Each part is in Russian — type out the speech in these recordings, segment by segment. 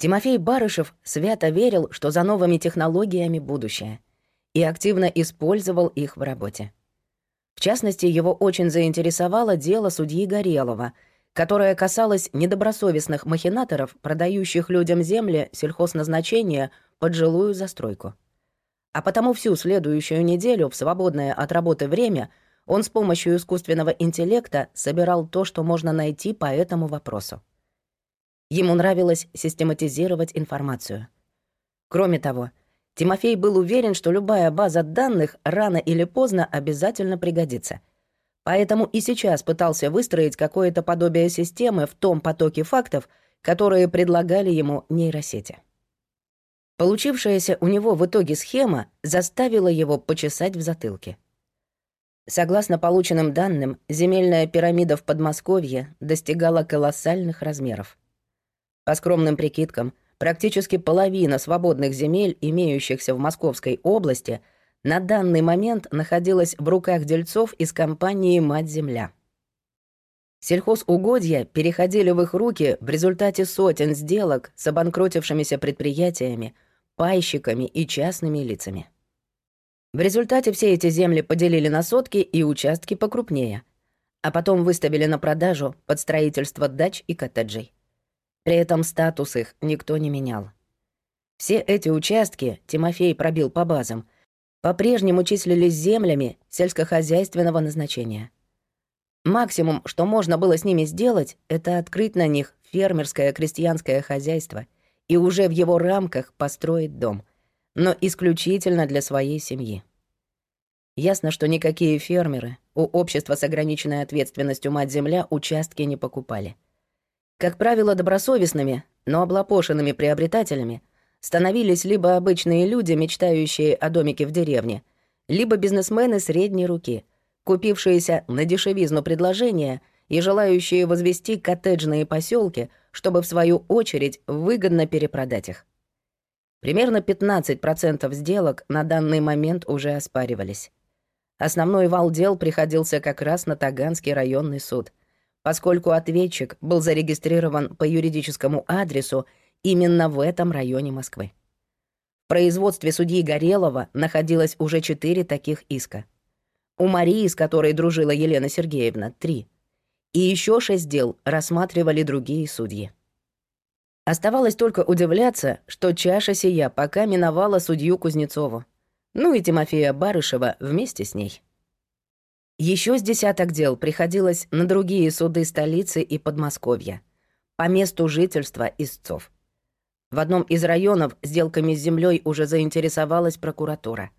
Тимофей Барышев свято верил, что за новыми технологиями будущее, и активно использовал их в работе. В частности, его очень заинтересовало дело судьи Горелова, которое касалось недобросовестных махинаторов, продающих людям земли сельхозназначения под жилую застройку. А потому всю следующую неделю в свободное от работы время он с помощью искусственного интеллекта собирал то, что можно найти по этому вопросу. Ему нравилось систематизировать информацию. Кроме того, Тимофей был уверен, что любая база данных рано или поздно обязательно пригодится. Поэтому и сейчас пытался выстроить какое-то подобие системы в том потоке фактов, которые предлагали ему нейросети. Получившаяся у него в итоге схема заставила его почесать в затылке. Согласно полученным данным, земельная пирамида в Подмосковье достигала колоссальных размеров. По скромным прикидкам, практически половина свободных земель, имеющихся в Московской области, на данный момент находилась в руках дельцов из компании «Мать-Земля». Сельхозугодья переходили в их руки в результате сотен сделок с обанкротившимися предприятиями, пайщиками и частными лицами. В результате все эти земли поделили на сотки и участки покрупнее, а потом выставили на продажу под строительство дач и коттеджей. При этом статус их никто не менял. Все эти участки Тимофей пробил по базам, по-прежнему числились землями сельскохозяйственного назначения. Максимум, что можно было с ними сделать, это открыть на них фермерское крестьянское хозяйство и уже в его рамках построить дом, но исключительно для своей семьи. Ясно, что никакие фермеры у общества с ограниченной ответственностью «Мать-Земля» участки не покупали — как правило, добросовестными, но облапошенными приобретателями становились либо обычные люди, мечтающие о домике в деревне, либо бизнесмены средней руки, купившиеся на дешевизну предложения и желающие возвести коттеджные поселки, чтобы в свою очередь выгодно перепродать их. Примерно 15% сделок на данный момент уже оспаривались. Основной вал дел приходился как раз на Таганский районный суд — поскольку ответчик был зарегистрирован по юридическому адресу именно в этом районе Москвы. В производстве судьи Горелова находилось уже четыре таких иска. У Марии, с которой дружила Елена Сергеевна, три. И еще шесть дел рассматривали другие судьи. Оставалось только удивляться, что чаша сия пока миновала судью Кузнецову, ну и Тимофея Барышева вместе с ней. Еще с десяток дел приходилось на другие суды столицы и Подмосковья, по месту жительства истцов. В одном из районов сделками с землей уже заинтересовалась прокуратура.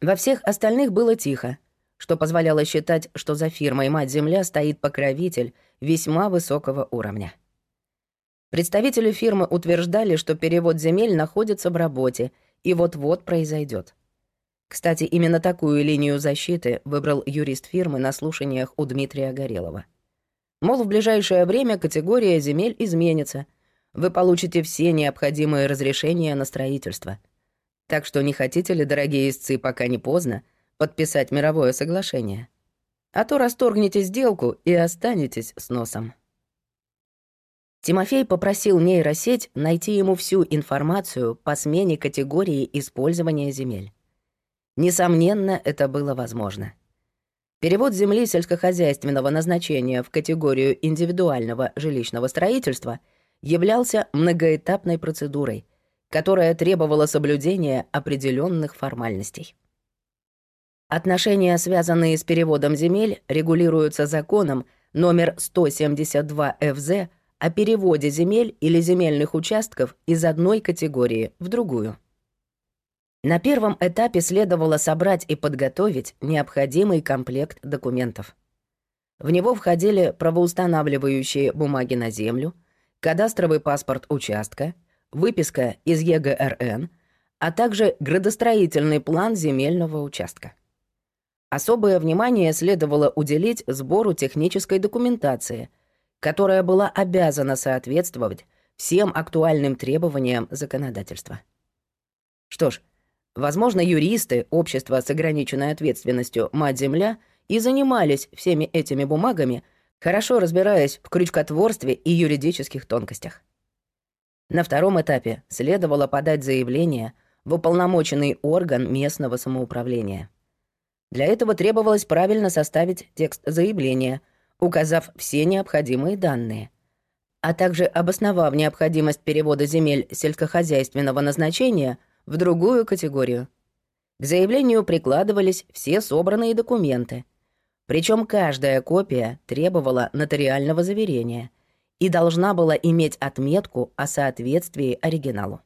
Во всех остальных было тихо, что позволяло считать, что за фирмой «Мать-Земля» стоит покровитель весьма высокого уровня. Представители фирмы утверждали, что перевод земель находится в работе и вот-вот произойдет. Кстати, именно такую линию защиты выбрал юрист фирмы на слушаниях у Дмитрия Горелова. Мол, в ближайшее время категория земель изменится. Вы получите все необходимые разрешения на строительство. Так что не хотите ли, дорогие истцы, пока не поздно, подписать мировое соглашение? А то расторгнете сделку и останетесь с носом. Тимофей попросил нейросеть найти ему всю информацию по смене категории использования земель. Несомненно, это было возможно. Перевод земли сельскохозяйственного назначения в категорию индивидуального жилищного строительства являлся многоэтапной процедурой, которая требовала соблюдения определенных формальностей. Отношения, связанные с переводом земель, регулируются законом номер 172 ФЗ о переводе земель или земельных участков из одной категории в другую. На первом этапе следовало собрать и подготовить необходимый комплект документов. В него входили правоустанавливающие бумаги на землю, кадастровый паспорт участка, выписка из ЕГРН, а также градостроительный план земельного участка. Особое внимание следовало уделить сбору технической документации, которая была обязана соответствовать всем актуальным требованиям законодательства. Что ж, Возможно, юристы общества с ограниченной ответственностью «Мать-Земля» и занимались всеми этими бумагами, хорошо разбираясь в крючкотворстве и юридических тонкостях. На втором этапе следовало подать заявление в уполномоченный орган местного самоуправления. Для этого требовалось правильно составить текст заявления, указав все необходимые данные, а также обосновав необходимость перевода земель сельскохозяйственного назначения в другую категорию. К заявлению прикладывались все собранные документы, причем каждая копия требовала нотариального заверения и должна была иметь отметку о соответствии оригиналу.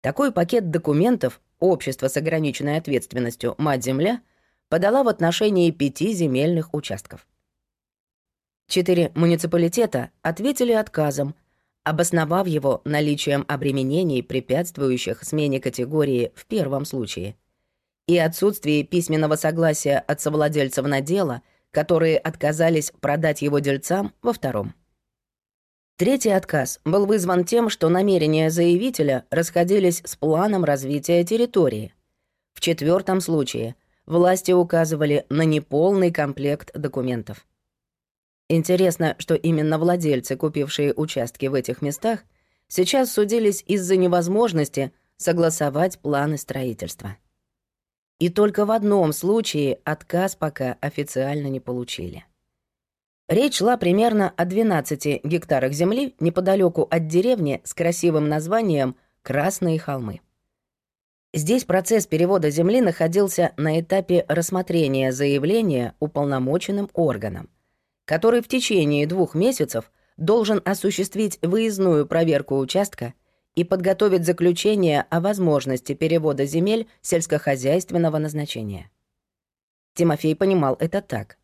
Такой пакет документов Общество с ограниченной ответственностью «Мать-Земля» подала в отношении пяти земельных участков. Четыре муниципалитета ответили отказом, обосновав его наличием обременений, препятствующих смене категории в первом случае, и отсутствие письменного согласия от совладельцев надела, которые отказались продать его дельцам во втором. Третий отказ был вызван тем, что намерения заявителя расходились с планом развития территории. В четвертом случае власти указывали на неполный комплект документов. Интересно, что именно владельцы, купившие участки в этих местах, сейчас судились из-за невозможности согласовать планы строительства. И только в одном случае отказ пока официально не получили. Речь шла примерно о 12 гектарах земли неподалеку от деревни с красивым названием «Красные холмы». Здесь процесс перевода земли находился на этапе рассмотрения заявления уполномоченным органом, который в течение двух месяцев должен осуществить выездную проверку участка и подготовить заключение о возможности перевода земель сельскохозяйственного назначения. Тимофей понимал это так.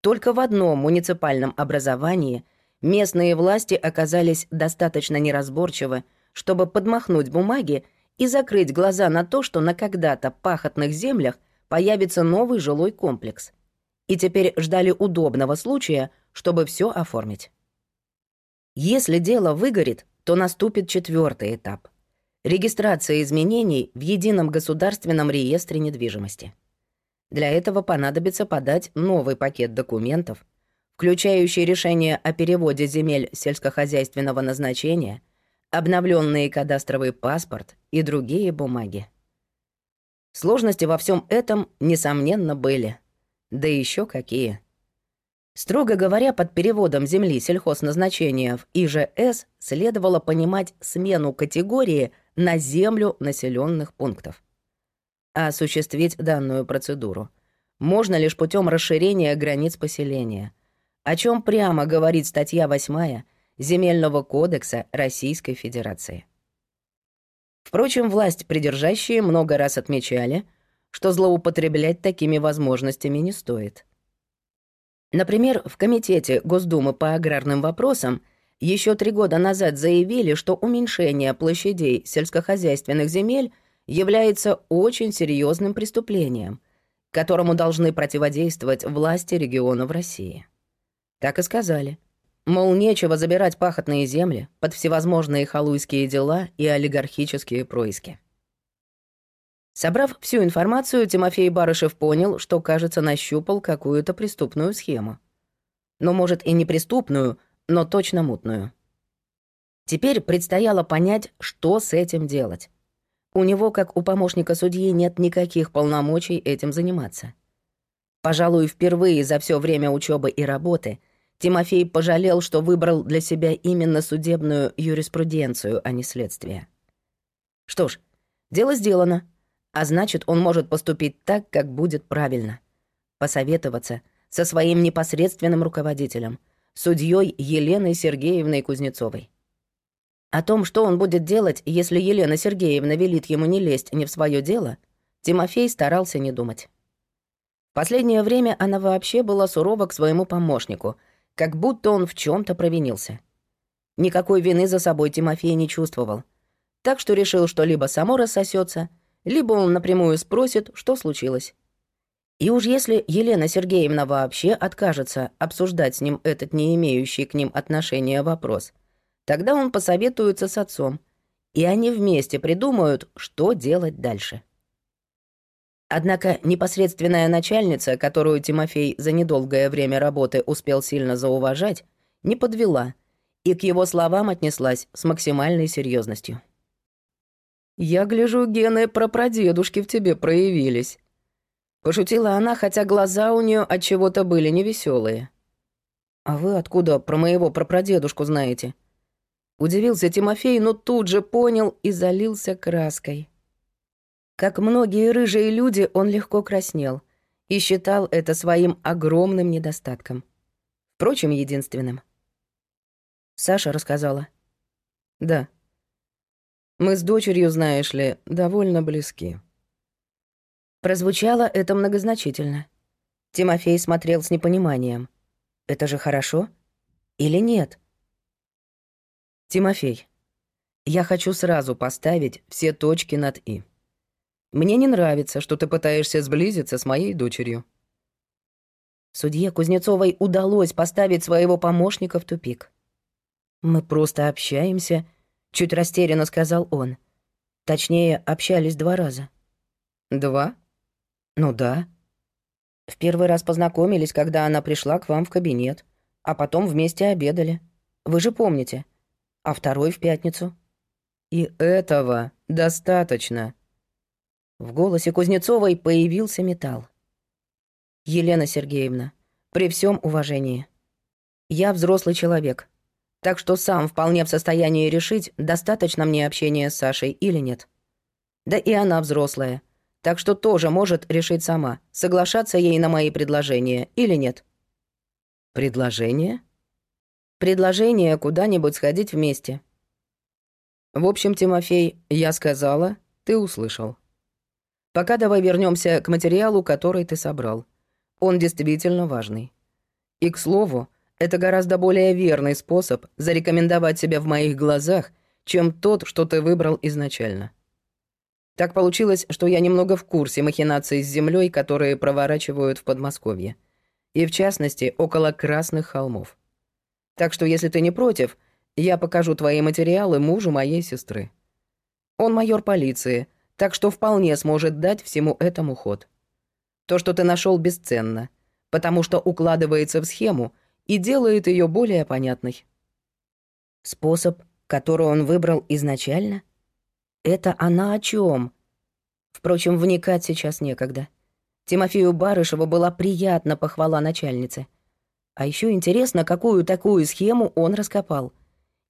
Только в одном муниципальном образовании местные власти оказались достаточно неразборчивы, чтобы подмахнуть бумаги и закрыть глаза на то, что на когда-то пахотных землях появится новый жилой комплекс. И теперь ждали удобного случая, чтобы все оформить. Если дело выгорит, то наступит четвертый этап — регистрация изменений в едином государственном реестре недвижимости. Для этого понадобится подать новый пакет документов, включающий решение о переводе земель сельскохозяйственного назначения, обновленный кадастровый паспорт и другие бумаги. Сложности во всем этом, несомненно, были. Да еще какие. Строго говоря, под переводом земли сельхозназначения в ИЖС следовало понимать смену категории на землю населенных пунктов осуществить данную процедуру можно лишь путем расширения границ поселения, о чем прямо говорит статья 8 Земельного кодекса Российской Федерации. Впрочем, власть придержащие много раз отмечали, что злоупотреблять такими возможностями не стоит. Например, в Комитете Госдумы по аграрным вопросам еще три года назад заявили, что уменьшение площадей сельскохозяйственных земель является очень серьезным преступлением, которому должны противодействовать власти регионов России. Так и сказали. Мол, нечего забирать пахотные земли под всевозможные халуйские дела и олигархические происки. Собрав всю информацию, Тимофей Барышев понял, что, кажется, нащупал какую-то преступную схему. Но, может, и не преступную, но точно мутную. Теперь предстояло понять, что с этим делать. У него, как у помощника судьи, нет никаких полномочий этим заниматься. Пожалуй, впервые за все время учебы и работы Тимофей пожалел, что выбрал для себя именно судебную юриспруденцию, а не следствие. Что ж, дело сделано, а значит, он может поступить так, как будет правильно. Посоветоваться со своим непосредственным руководителем, судьей Еленой Сергеевной Кузнецовой. О том, что он будет делать, если Елена Сергеевна велит ему не лезть не в свое дело, Тимофей старался не думать. Последнее время она вообще была сурова к своему помощнику, как будто он в чем то провинился. Никакой вины за собой Тимофей не чувствовал, так что решил, что либо само рассосется, либо он напрямую спросит, что случилось. И уж если Елена Сергеевна вообще откажется обсуждать с ним этот не имеющий к ним отношения вопрос — Тогда он посоветуется с отцом, и они вместе придумают, что делать дальше. Однако непосредственная начальница, которую Тимофей за недолгое время работы успел сильно зауважать, не подвела и к его словам отнеслась с максимальной серьезностью. «Я гляжу, гены прапрадедушки в тебе проявились», — пошутила она, хотя глаза у нее от чего-то были невеселые. «А вы откуда про моего прапрадедушку знаете?» Удивился Тимофей, но тут же понял и залился краской. Как многие рыжие люди, он легко краснел и считал это своим огромным недостатком. Впрочем, единственным. Саша рассказала. «Да. Мы с дочерью, знаешь ли, довольно близки». Прозвучало это многозначительно. Тимофей смотрел с непониманием. «Это же хорошо? Или нет?» «Тимофей, я хочу сразу поставить все точки над «и». Мне не нравится, что ты пытаешься сблизиться с моей дочерью». Судье Кузнецовой удалось поставить своего помощника в тупик. «Мы просто общаемся», — чуть растерянно сказал он. Точнее, общались два раза. «Два? Ну да. В первый раз познакомились, когда она пришла к вам в кабинет, а потом вместе обедали. Вы же помните. А второй в пятницу. И этого достаточно», в голосе Кузнецовой появился металл. «Елена Сергеевна, при всем уважении. Я взрослый человек, так что сам вполне в состоянии решить, достаточно мне общения с Сашей или нет. Да и она взрослая, так что тоже может решить сама, соглашаться ей на мои предложения или нет». «Предложение?» «Предложение куда-нибудь сходить вместе». «В общем, Тимофей, я сказала, ты услышал». Пока давай вернемся к материалу, который ты собрал. Он действительно важный. И, к слову, это гораздо более верный способ зарекомендовать себя в моих глазах, чем тот, что ты выбрал изначально. Так получилось, что я немного в курсе махинаций с землей, которые проворачивают в Подмосковье. И в частности, около Красных холмов. Так что, если ты не против, я покажу твои материалы мужу моей сестры. Он майор полиции — так что вполне сможет дать всему этому ход. То, что ты нашел, бесценно, потому что укладывается в схему и делает ее более понятной. Способ, который он выбрал изначально? Это она о чем? Впрочем, вникать сейчас некогда. Тимофею Барышеву была приятна похвала начальницы. А еще интересно, какую такую схему он раскопал.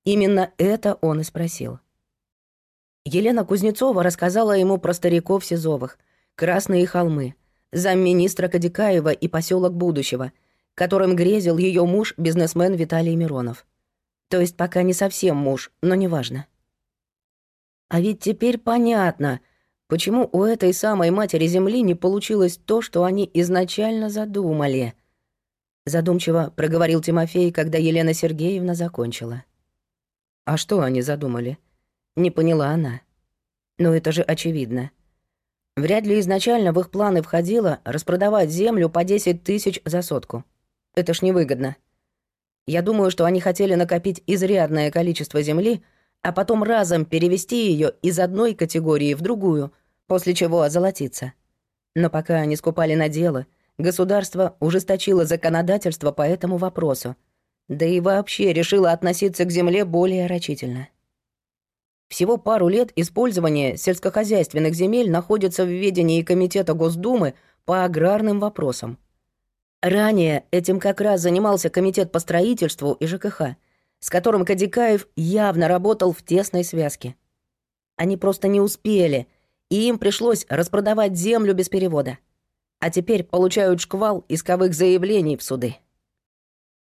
Именно это он и спросил. Елена Кузнецова рассказала ему про стариков Сизовых, Красные холмы, замминистра Кадикаева и поселок будущего, которым грезил ее муж, бизнесмен Виталий Миронов. То есть пока не совсем муж, но неважно. А ведь теперь понятно, почему у этой самой матери Земли не получилось то, что они изначально задумали. Задумчиво проговорил Тимофей, когда Елена Сергеевна закончила. А что они задумали? — не поняла она. Но это же очевидно. Вряд ли изначально в их планы входило распродавать землю по 10 тысяч за сотку. Это ж невыгодно. Я думаю, что они хотели накопить изрядное количество земли, а потом разом перевести ее из одной категории в другую, после чего озолотиться. Но пока они скупали на дело, государство ужесточило законодательство по этому вопросу, да и вообще решило относиться к земле более рачительно. Всего пару лет использования сельскохозяйственных земель находится в ведении Комитета Госдумы по аграрным вопросам. Ранее этим как раз занимался Комитет по строительству и ЖКХ, с которым Кадикаев явно работал в тесной связке. Они просто не успели, и им пришлось распродавать землю без перевода. А теперь получают шквал исковых заявлений в суды.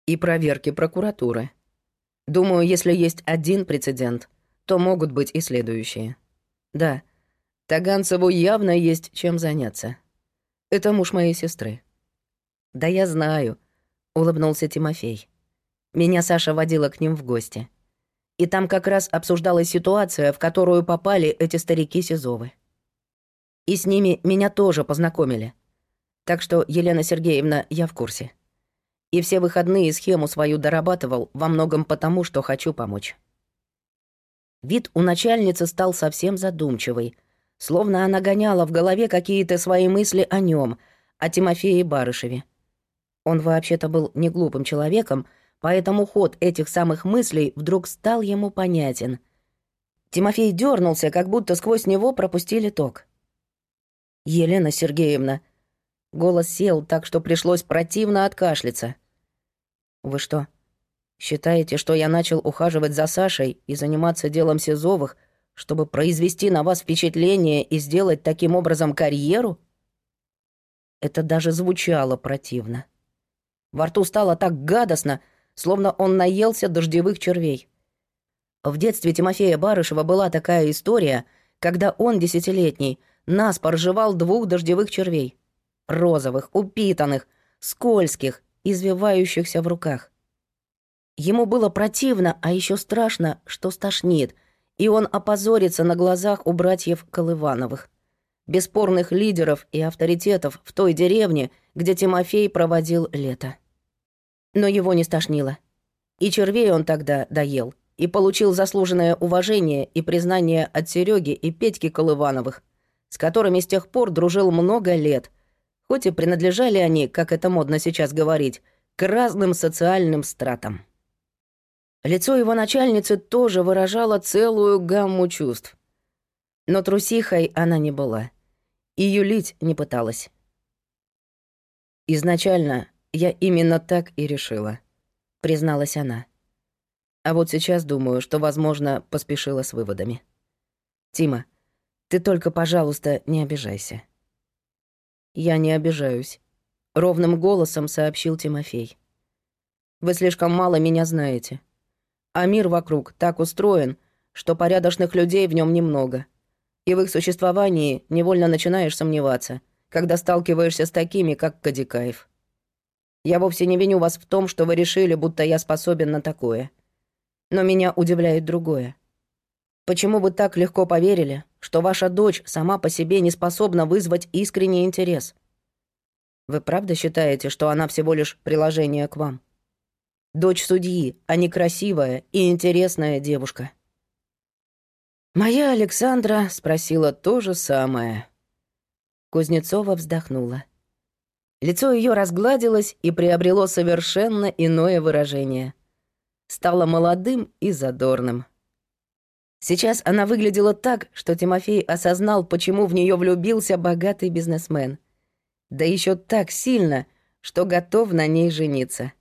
И проверки прокуратуры. Думаю, если есть один прецедент — то могут быть и следующие. Да, Таганцеву явно есть чем заняться. Это муж моей сестры. Да я знаю, улыбнулся Тимофей. Меня Саша водила к ним в гости. И там как раз обсуждалась ситуация, в которую попали эти старики Сизовы. И с ними меня тоже познакомили. Так что, Елена Сергеевна, я в курсе. И все выходные схему свою дорабатывал во многом потому, что хочу помочь. Вид у начальницы стал совсем задумчивый, словно она гоняла в голове какие-то свои мысли о нем, о Тимофее Барышеве. Он вообще-то был не глупым человеком, поэтому ход этих самых мыслей вдруг стал ему понятен. Тимофей дернулся, как будто сквозь него пропустили ток. «Елена Сергеевна...» Голос сел так, что пришлось противно откашляться. «Вы что, считаете, что я начал ухаживать за Сашей и заниматься делом Сизовых, чтобы произвести на вас впечатление и сделать таким образом карьеру?» Это даже звучало противно. Во рту стало так гадостно, словно он наелся дождевых червей. В детстве Тимофея Барышева была такая история, когда он, десятилетний, нас поржевал двух дождевых червей. Розовых, упитанных, скользких, извивающихся в руках. Ему было противно, а еще страшно, что стошнит, и он опозорится на глазах у братьев Колывановых бесспорных лидеров и авторитетов в той деревне, где Тимофей проводил лето. Но его не стошнило. И червей он тогда доел, и получил заслуженное уважение и признание от Сереги и Петьки Колывановых, с которыми с тех пор дружил много лет, хоть и принадлежали они, как это модно сейчас говорить, к разным социальным стратам. Лицо его начальницы тоже выражало целую гамму чувств. Но трусихой она не была и юлить не пыталась. «Изначально я именно так и решила», — призналась она. «А вот сейчас думаю, что, возможно, поспешила с выводами. Тима, ты только, пожалуйста, не обижайся». «Я не обижаюсь», — ровным голосом сообщил Тимофей. «Вы слишком мало меня знаете. А мир вокруг так устроен, что порядочных людей в нем немного и в их существовании невольно начинаешь сомневаться, когда сталкиваешься с такими, как Кадикаев. Я вовсе не виню вас в том, что вы решили, будто я способен на такое. Но меня удивляет другое. Почему вы так легко поверили, что ваша дочь сама по себе не способна вызвать искренний интерес? Вы правда считаете, что она всего лишь приложение к вам? Дочь судьи, а не красивая и интересная девушка. Моя Александра спросила то же самое. Кузнецова вздохнула. Лицо ее разгладилось и приобрело совершенно иное выражение. Стало молодым и задорным. Сейчас она выглядела так, что Тимофей осознал, почему в нее влюбился богатый бизнесмен. Да еще так сильно, что готов на ней жениться.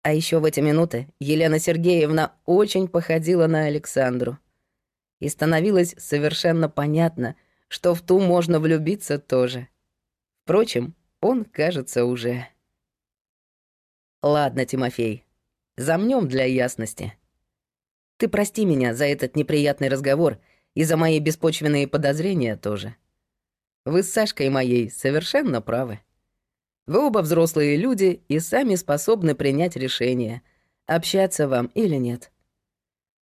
А еще в эти минуты Елена Сергеевна очень походила на Александру и становилось совершенно понятно, что в ту можно влюбиться тоже. Впрочем, он, кажется, уже... Ладно, Тимофей, замнем для ясности. Ты прости меня за этот неприятный разговор и за мои беспочвенные подозрения тоже. Вы с Сашкой моей совершенно правы. Вы оба взрослые люди и сами способны принять решение, общаться вам или нет.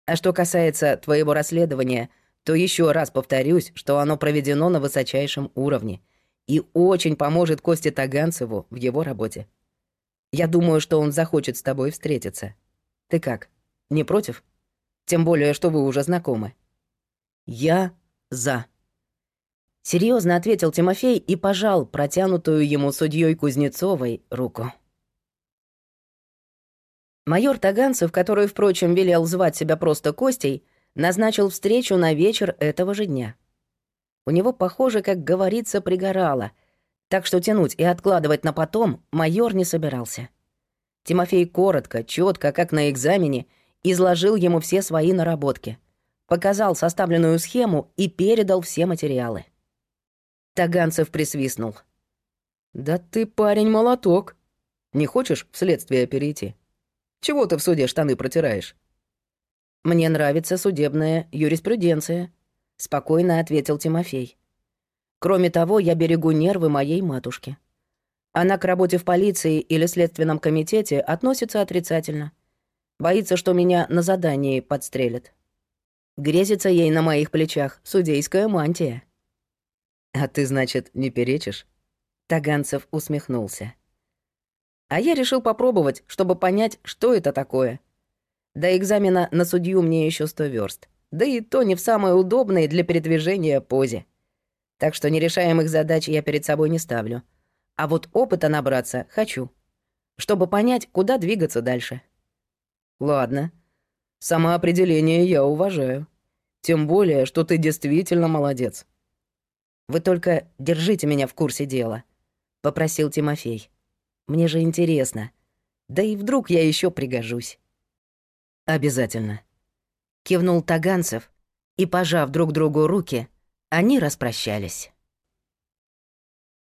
А что касается твоего расследования, то еще раз повторюсь, что оно проведено на высочайшем уровне и очень поможет Косте Таганцеву в его работе. Я думаю, что он захочет с тобой встретиться. Ты как, не против? Тем более, что вы уже знакомы. Я за. Серьезно ответил Тимофей и пожал протянутую ему судьей Кузнецовой руку. Майор Таганцев, который, впрочем, велел звать себя просто Костей, назначил встречу на вечер этого же дня. У него, похоже, как говорится, пригорало, так что тянуть и откладывать на потом майор не собирался. Тимофей коротко, четко, как на экзамене, изложил ему все свои наработки, показал составленную схему и передал все материалы. Таганцев присвистнул. «Да ты парень молоток. Не хочешь в следствие перейти?» Чего ты в суде штаны протираешь?» «Мне нравится судебная юриспруденция», — спокойно ответил Тимофей. «Кроме того, я берегу нервы моей матушки. Она к работе в полиции или следственном комитете относится отрицательно. Боится, что меня на задании подстрелят. Грезится ей на моих плечах судейская мантия». «А ты, значит, не перечишь?» Таганцев усмехнулся. А я решил попробовать, чтобы понять, что это такое. До экзамена на судью мне еще сто верст. Да и то не в самой удобной для передвижения позе. Так что нерешаемых задач я перед собой не ставлю. А вот опыта набраться хочу. Чтобы понять, куда двигаться дальше. Ладно. Самоопределение я уважаю. Тем более, что ты действительно молодец. Вы только держите меня в курсе дела, попросил Тимофей. Мне же интересно. Да и вдруг я еще пригожусь. Обязательно. Кивнул Таганцев, и, пожав друг другу руки, они распрощались.